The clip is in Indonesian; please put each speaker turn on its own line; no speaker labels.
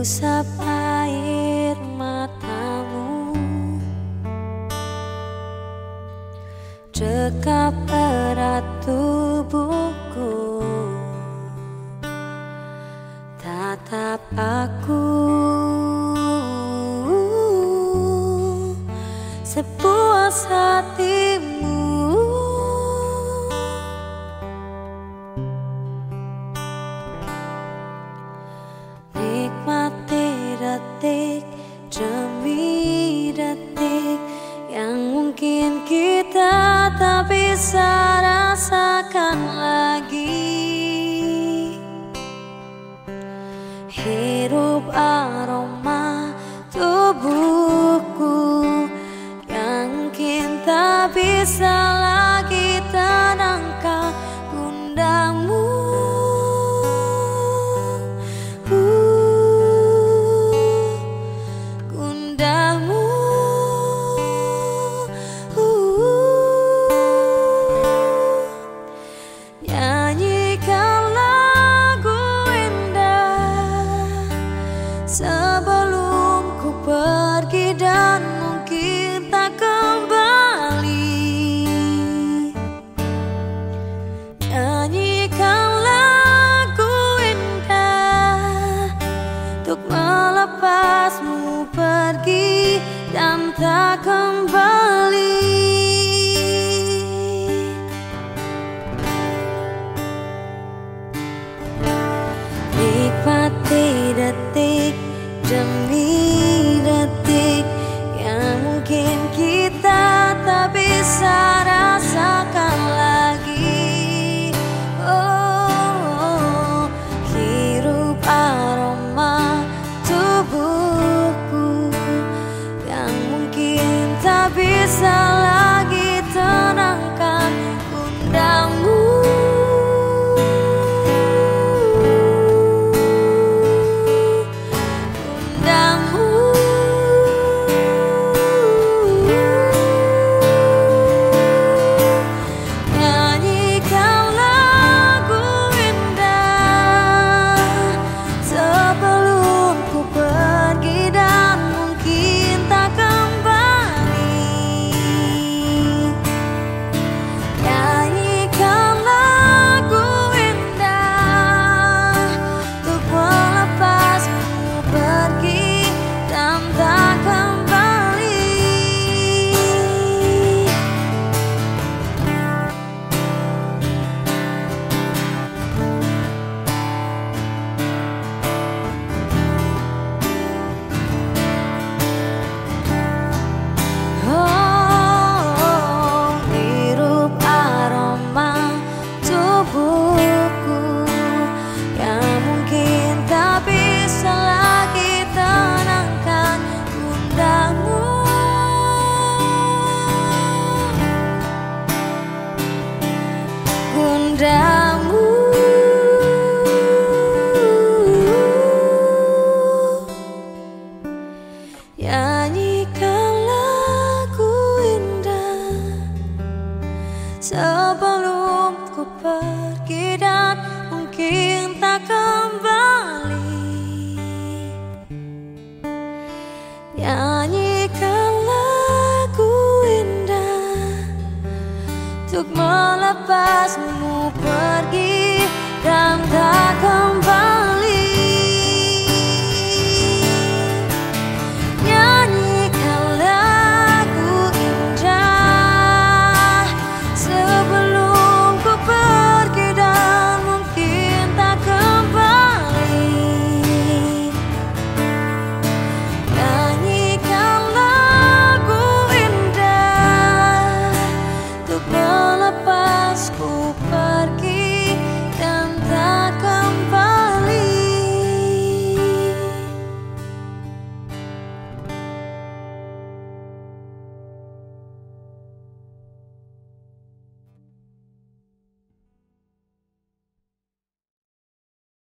Usap air matamu. Cekap erat tubuhku. Tatap aku tak bisa lagi tenangkan gundamu Sebelum ku pergi dan demi detik yang mungkin kita tak bisa rasakan lagi. Oh, hirup aroma tubuhku yang mungkin tak bisa lagi Sebelum ku pergi dan mungkin tak kembali. Nyanyikan lagu indah Untuk melepasmu